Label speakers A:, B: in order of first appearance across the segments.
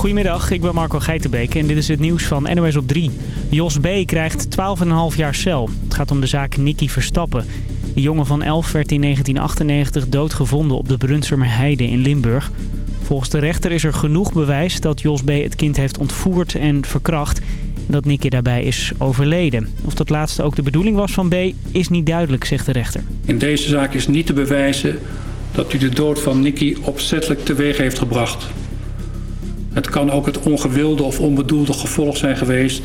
A: Goedemiddag, ik ben Marco Geitenbeek en dit is het nieuws van NOS op 3. Jos B. krijgt 12,5 jaar cel. Het gaat om de zaak Nicky Verstappen. De jongen van 11 werd in 1998 doodgevonden op de Brunsumer Heide in Limburg. Volgens de rechter is er genoeg bewijs dat Jos B. het kind heeft ontvoerd en verkracht... en dat Nicky daarbij is overleden. Of dat laatste ook de bedoeling was van B. is niet duidelijk, zegt de rechter.
B: In deze zaak is niet te bewijzen dat u de dood van Nicky opzettelijk teweeg heeft gebracht... Het kan ook het ongewilde of onbedoelde gevolg zijn geweest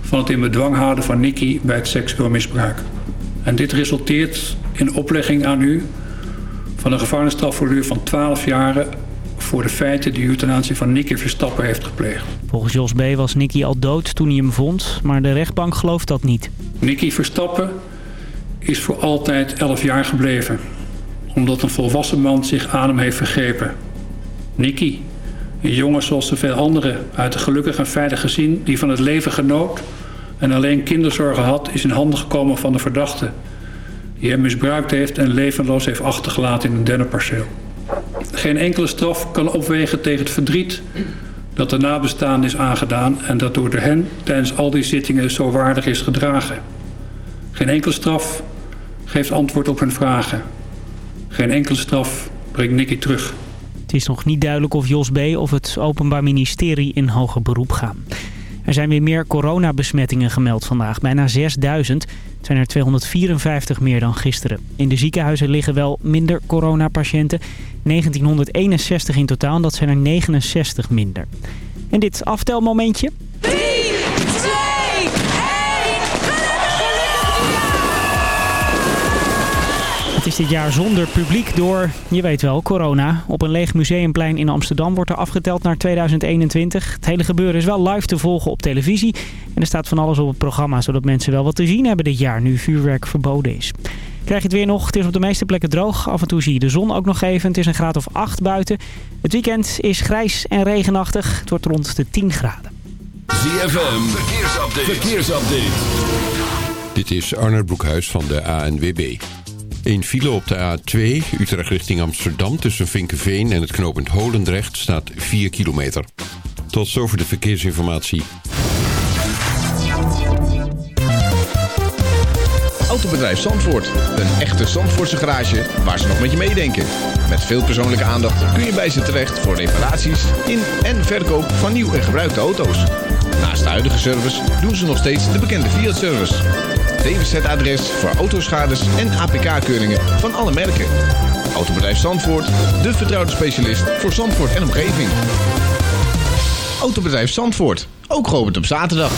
B: van het in bedwang houden van Nicky bij het seksueel misbruik. En dit resulteert in oplegging aan u van een gevangenisstraf voor u van 12 jaren voor de feiten die u ten aanzien van Nicky Verstappen heeft gepleegd.
A: Volgens Jos B. was Nicky al dood toen hij hem vond, maar de rechtbank gelooft dat niet.
B: Nicky Verstappen is voor altijd 11 jaar gebleven, omdat een volwassen man zich aan hem heeft vergrepen. Nicky een jongen zoals zoveel anderen uit een gelukkig en veilig gezin die van het leven genoot en alleen kinderzorgen had, is in handen gekomen van de verdachte. Die hem misbruikt heeft en levenloos heeft achtergelaten in een dennenperceel. Geen enkele straf kan opwegen tegen het verdriet dat de nabestaanden is aangedaan en dat door de hen tijdens al die zittingen zo waardig is gedragen. Geen enkele straf geeft antwoord op hun vragen. Geen enkele straf brengt Nicky terug.
A: Is nog niet duidelijk of Jos B. of het Openbaar Ministerie in hoger beroep gaan. Er zijn weer meer coronabesmettingen gemeld vandaag. Bijna 6000. Het zijn er 254 meer dan gisteren. In de ziekenhuizen liggen wel minder coronapatiënten. 1961 in totaal. Dat zijn er 69 minder. En dit aftelmomentje. Is dit jaar zonder publiek door, je weet wel, corona. Op een leeg museumplein in Amsterdam wordt er afgeteld naar 2021. Het hele gebeuren is wel live te volgen op televisie. En er staat van alles op het programma, zodat mensen wel wat te zien hebben dit jaar, nu vuurwerk verboden is. Krijg je het weer nog. Het is op de meeste plekken droog. Af en toe zie je de zon ook nog even. Het is een graad of 8 buiten. Het weekend is grijs en regenachtig. Het wordt rond de 10 graden.
C: ZFM, verkeersupdate. verkeersupdate.
D: Dit is Arnold Broekhuis van de ANWB. Een file op de A2, Utrecht richting Amsterdam... tussen Vinkenveen en het knooppunt Holendrecht staat 4 kilometer. Tot zover de verkeersinformatie.
E: Autobedrijf Zandvoort. Een echte Zandvoortse garage waar ze nog met je meedenken. Met veel persoonlijke aandacht kun je bij ze terecht... voor reparaties in en verkoop van nieuw en gebruikte auto's. Naast de huidige service doen ze nog steeds de bekende Fiat-service... DWZ-adres voor autoschades en APK-keuringen van alle merken. Autobedrijf Zandvoort, de vertrouwde specialist voor Zandvoort en omgeving. Autobedrijf Zandvoort, ook geopend op zaterdag.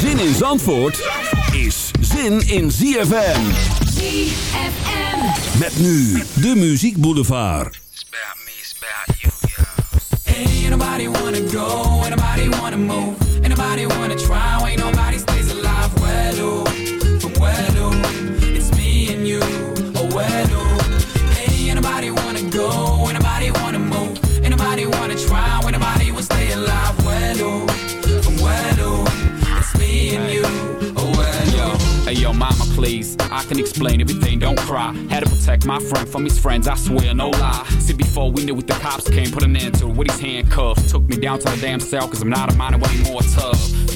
C: Zin in Zandvoort is zin in ZFM.
F: ZFM.
C: Met nu de Muziek Boulevard.
G: It's about me, it's about you, yeah. Ain't nobody wanna go, ain't nobody wanna move, nobody wanna try, ain't nobody stays alive. Well, oh, from well, oh, it's me and you, oh well, oh. Ain't nobody wanna go, ain't nobody wanna move, ain't nobody wanna try, ain't nobody will stay alive. Well, oh, from well, oh, it's me and you, oh well, oh.
H: Hey yo, mama, please. I can explain everything, don't cry. Had to protect my friend from his friends, I swear, no lie. See, before we knew it, the cops came, put an end to it with his handcuffs. Took me down to the damn cell, cause I'm not a minor anymore tough.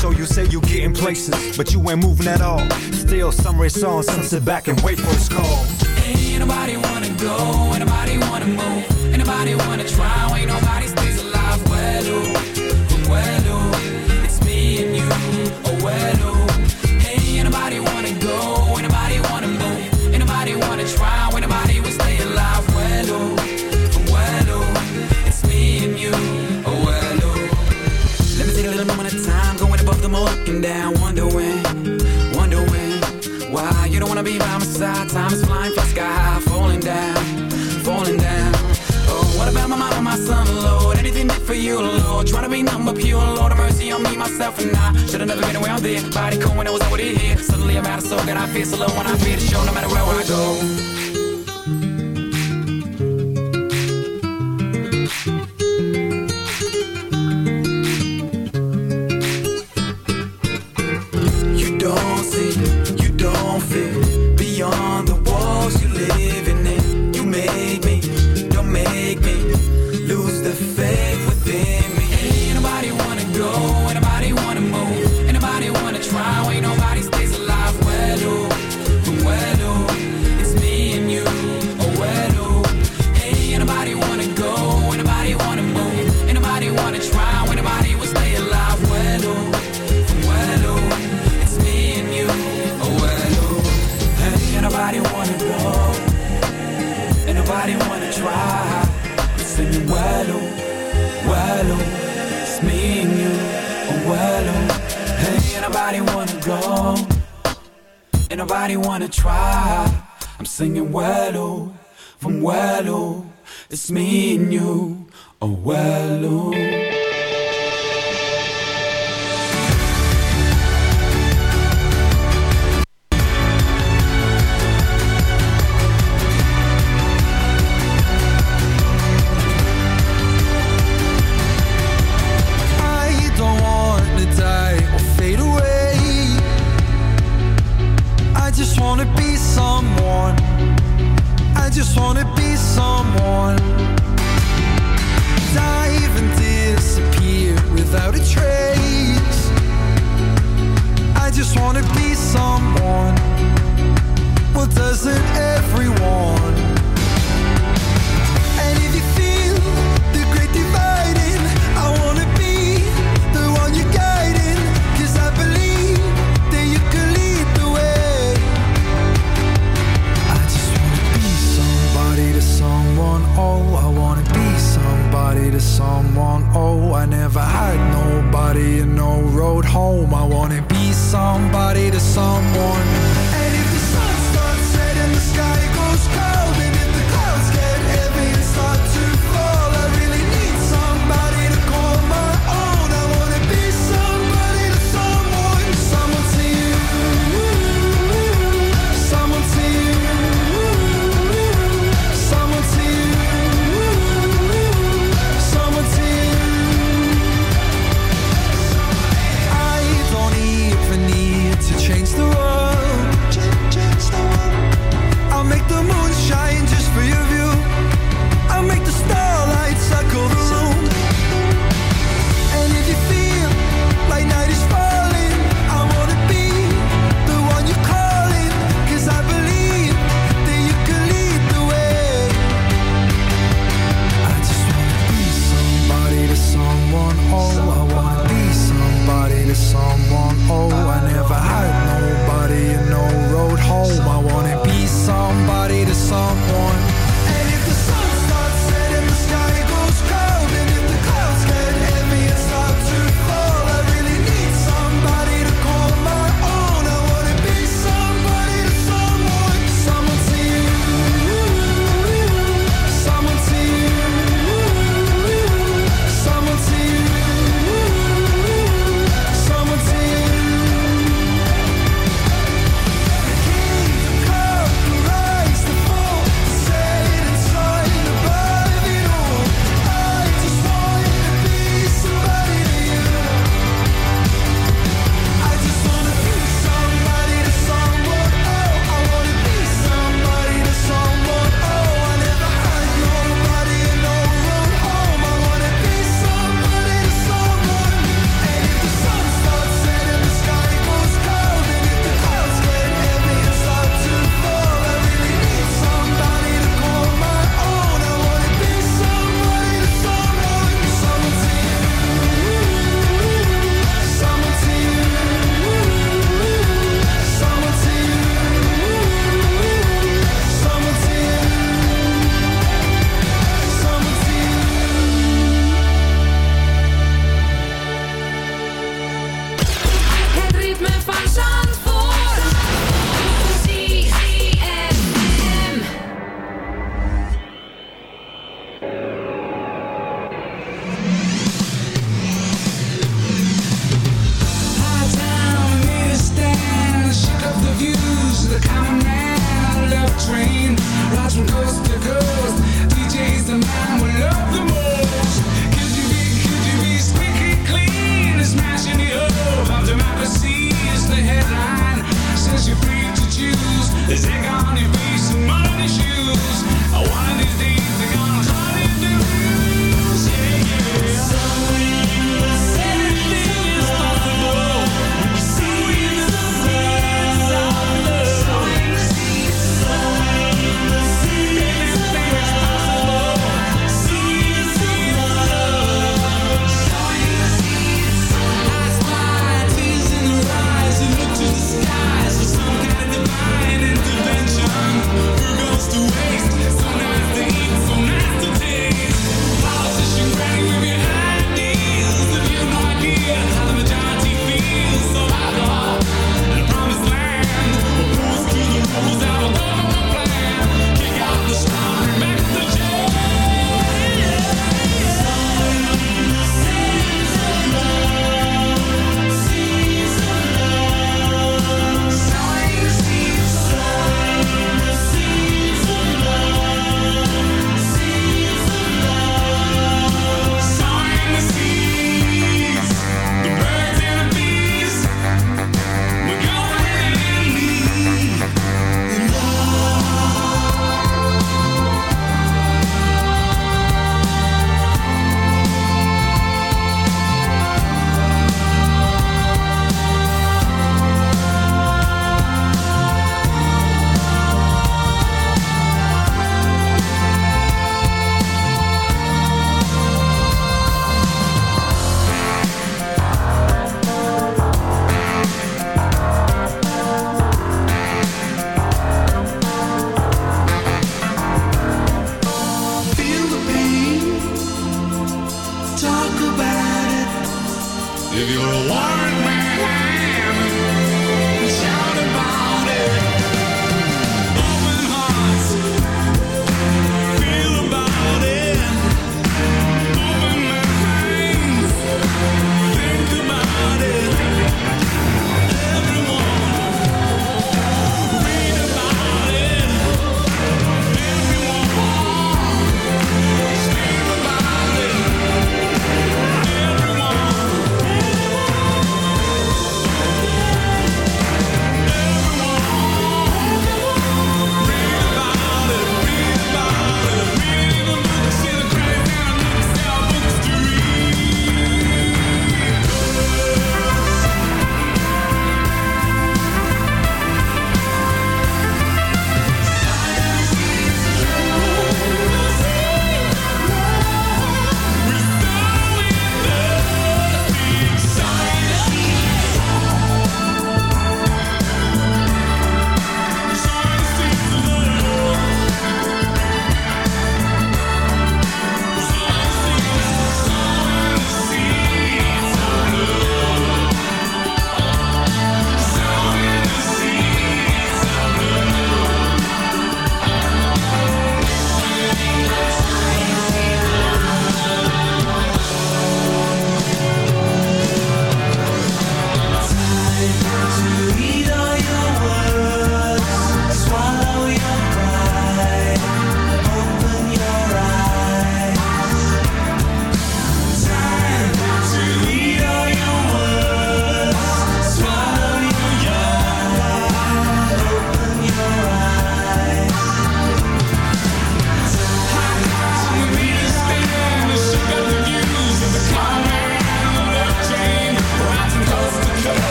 I: So you say you getting places, but you ain't moving at all. Still, some race on, some sit back and wait for his call.
G: Ain't nobody wanna go, ain't nobody wanna move, ain't nobody wanna try. sky high, falling down, falling down. Oh, what about my mama, my son, Lord? Anything did for you, Lord? Trying to be number pure, Lord, have mercy on me, myself, and I. Should've never been away out there. Body cool when I was over here. Suddenly I'm out of soul, and I feel so low when I feel the show, no matter where I go.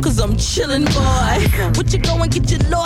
J: Cause
K: I'm chillin', boy. What you go and get your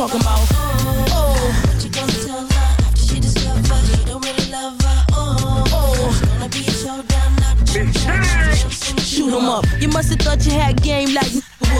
K: talking about.
L: Oh. What you gonna tell her after she discover you don't really love her? Oh, it's gonna be a showdown,
K: Shoot 'em up. You must have thought you had game like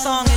M: Song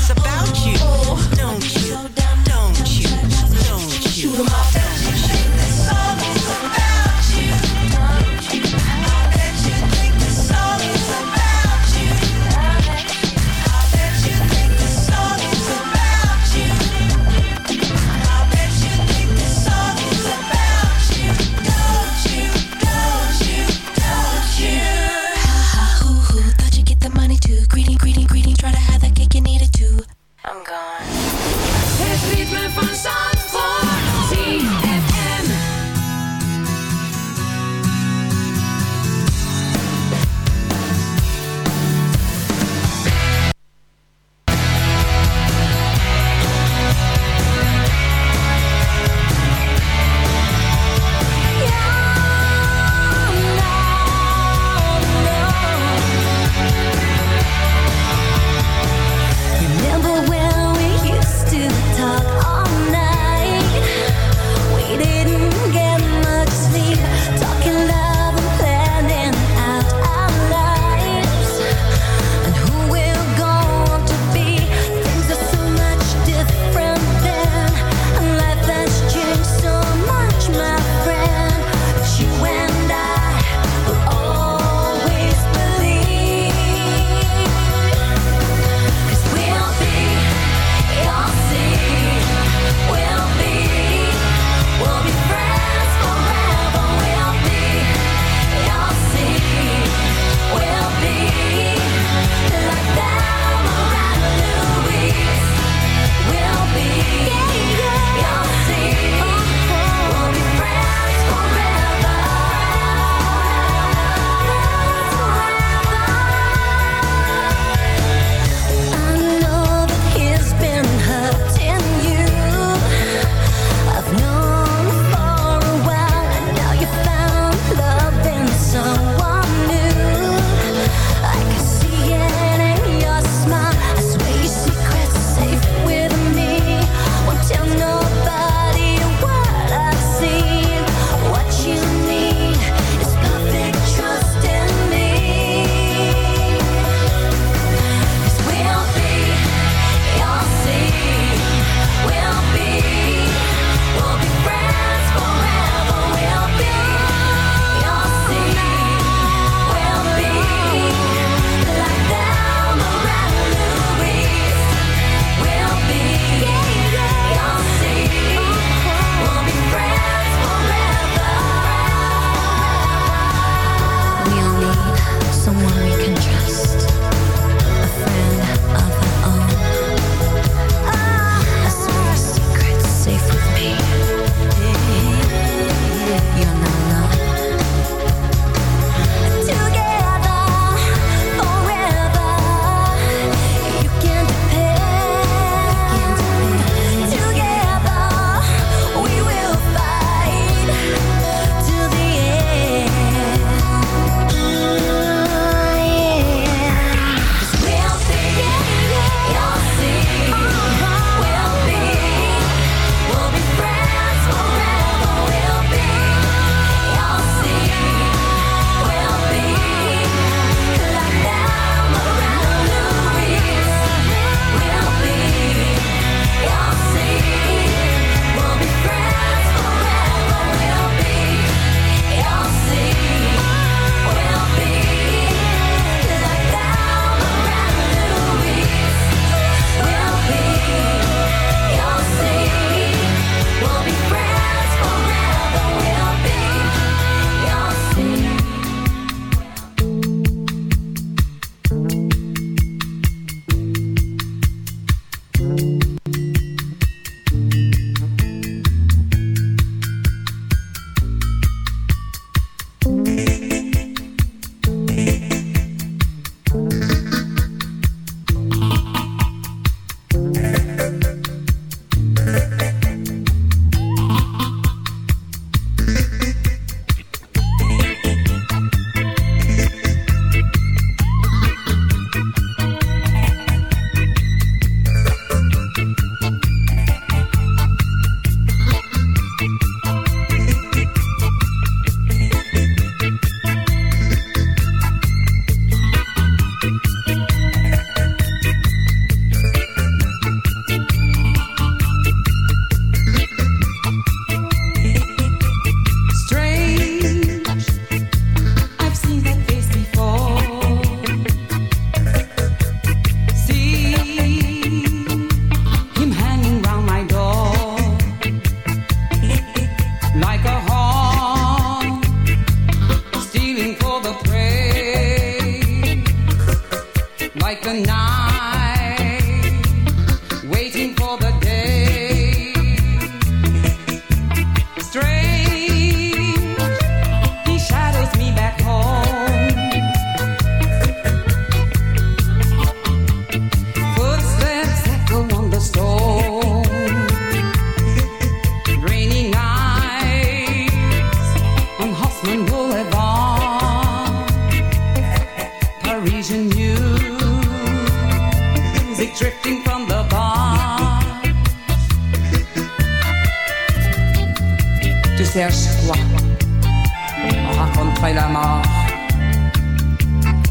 N: l'enfer la mort.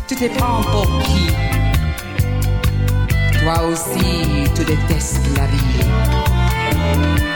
N: Tu te prends pour qui Toi aussi, tu détestes la vie.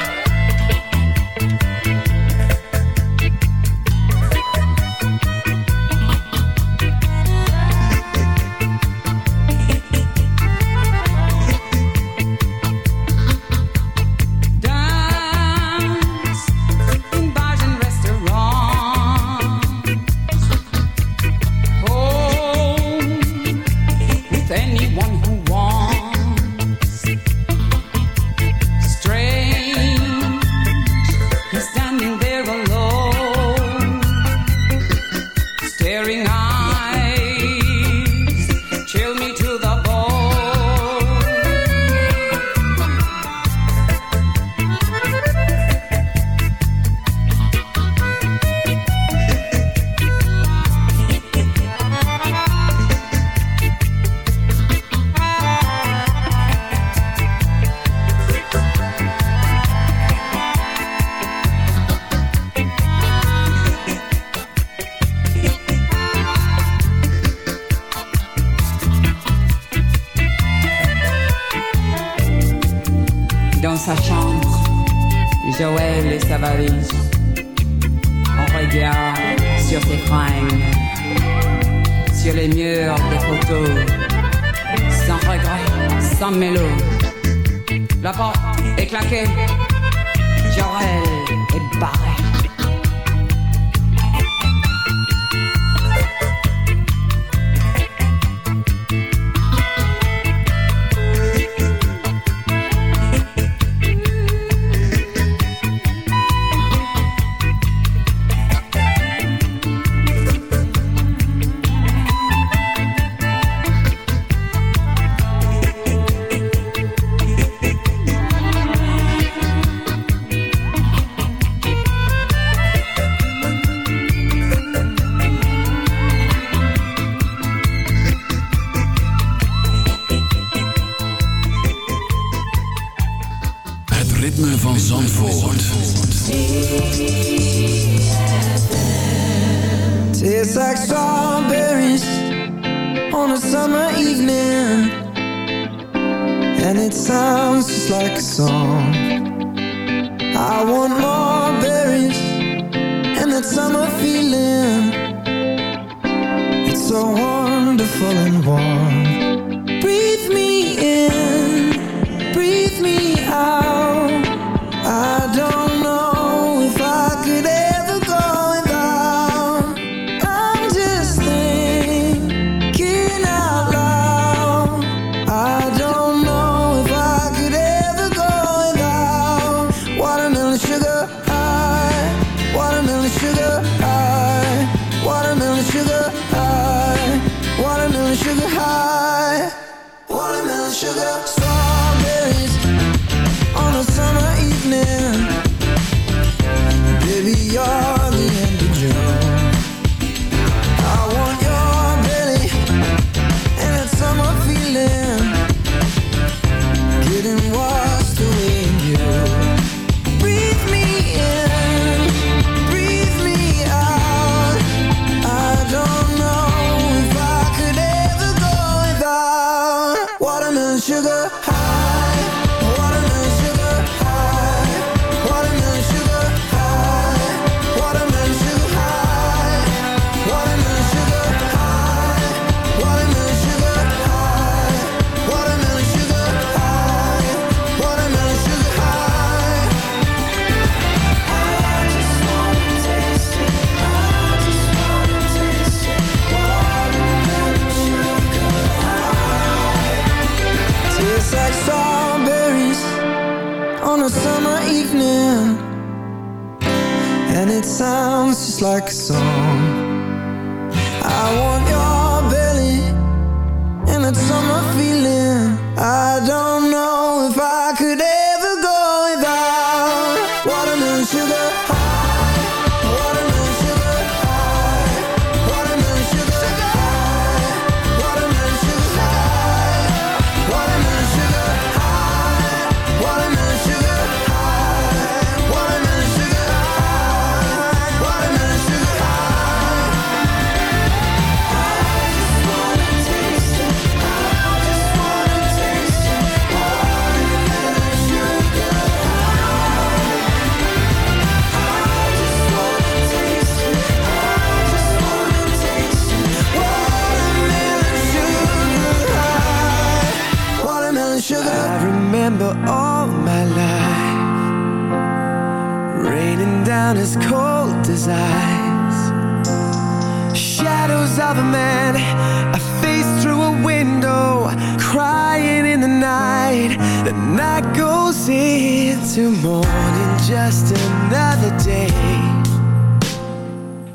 J: Night goes into morning Just another day.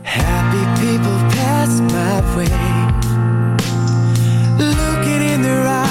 J: Happy people pass my way. Looking in their eyes